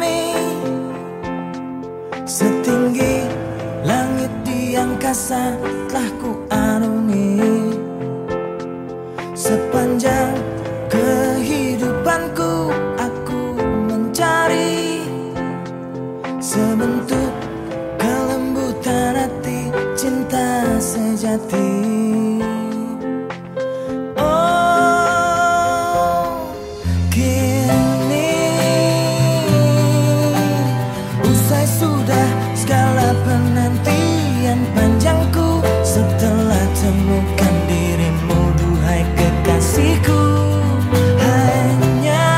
kami. Setinggi langit di angkasa telah kuarungi Sepanjang kehidupanku aku mencari Sebentuk kelembutan hati cinta sejati. Bukan dirimu Duhai kekasihku. Hanya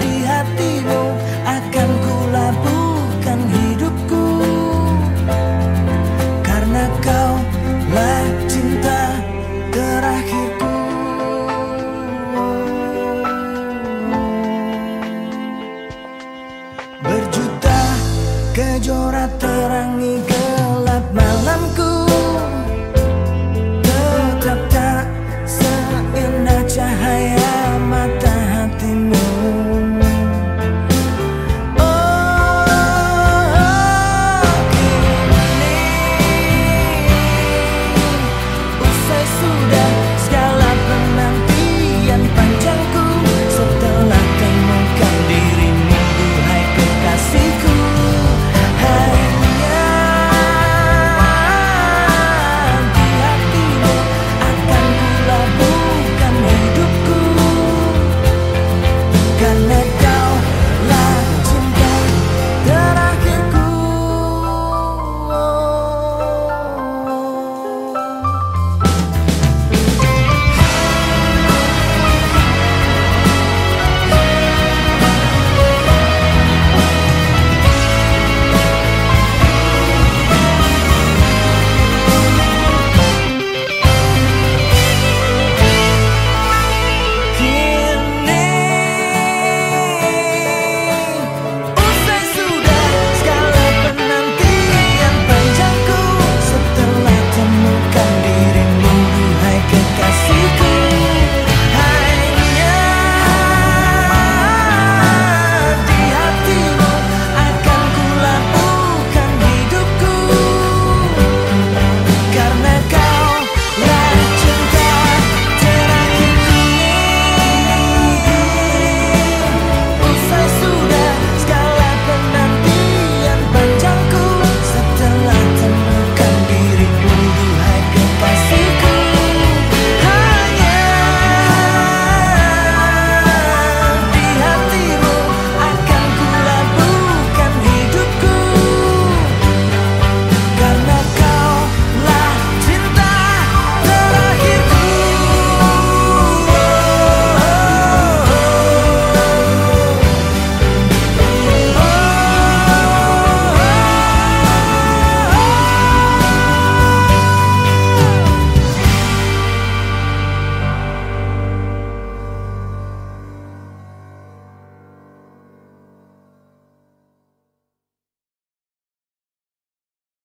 di hatimu Akan kulabuhkan hidupku. Karena kaulah cinta terakhirku. Berjuta kejora terangi